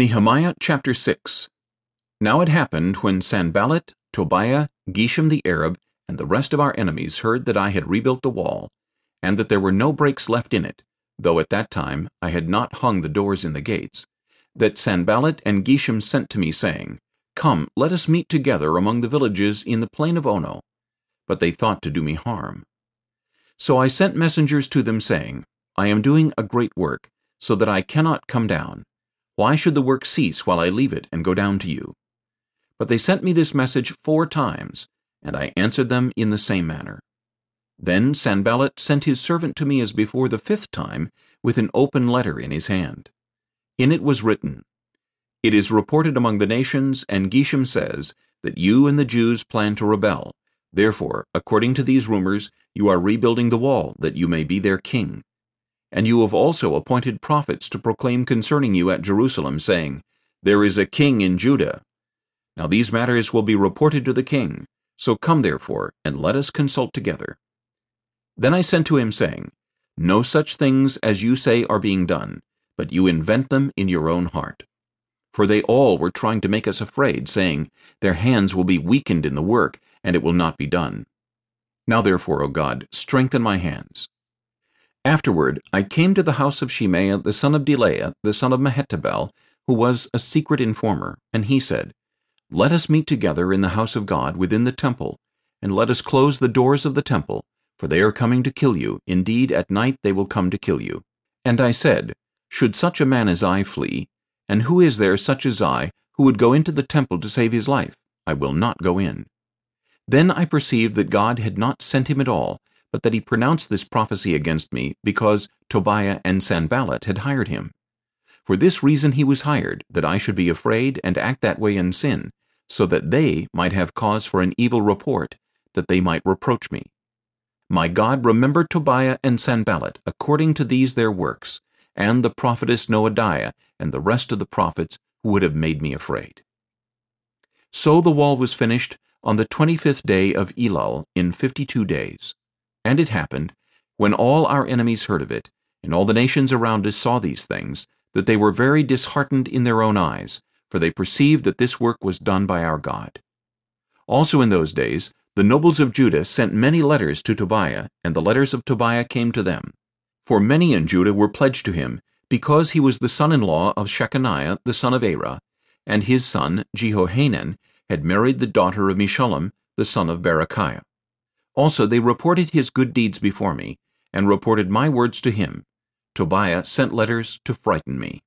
Nehemiah chapter 6 Now it happened when Sanballat, Tobiah, Geshem the Arab, and the rest of our enemies heard that I had rebuilt the wall, and that there were no breaks left in it, though at that time I had not hung the doors in the gates, that Sanballat and Geshem sent to me, saying, Come, let us meet together among the villages in the plain of Ono. But they thought to do me harm. So I sent messengers to them, saying, I am doing a great work, so that I cannot come down. Why should the work cease while I leave it and go down to you? But they sent me this message four times, and I answered them in the same manner. Then Sanballat sent his servant to me as before the fifth time, with an open letter in his hand. In it was written, It is reported among the nations, and Geshem says, that you and the Jews plan to rebel. Therefore, according to these rumors, you are rebuilding the wall, that you may be their king. And you have also appointed prophets to proclaim concerning you at Jerusalem, saying, There is a king in Judah. Now these matters will be reported to the king. So come therefore, and let us consult together. Then I sent to him, saying, No such things as you say are being done, but you invent them in your own heart. For they all were trying to make us afraid, saying, Their hands will be weakened in the work, and it will not be done. Now therefore, O God, strengthen my hands. Afterward I came to the house of Shemaiah the son of Delaiah, the son of Mehetabel, who was a secret informer, and he said, Let us meet together in the house of God within the temple, and let us close the doors of the temple, for they are coming to kill you. Indeed, at night they will come to kill you. And I said, Should such a man as I flee? And who is there such as I, who would go into the temple to save his life? I will not go in. Then I perceived that God had not sent him at all, but that he pronounced this prophecy against me because Tobiah and Sanballat had hired him. For this reason he was hired, that I should be afraid and act that way in sin, so that they might have cause for an evil report, that they might reproach me. My God remember Tobiah and Sanballat according to these their works, and the prophetess Noadiah, and the rest of the prophets who would have made me afraid. So the wall was finished on the twenty-fifth day of Elul in fifty-two days. And it happened, when all our enemies heard of it, and all the nations around us saw these things, that they were very disheartened in their own eyes, for they perceived that this work was done by our God. Also in those days the nobles of Judah sent many letters to Tobiah, and the letters of Tobiah came to them. For many in Judah were pledged to him, because he was the son-in-law of Shechaniah the son of Arah, and his son Jehohanan had married the daughter of Meshullam the son of Berechiah. Also they reported his good deeds before me, and reported my words to him. Tobiah sent letters to frighten me.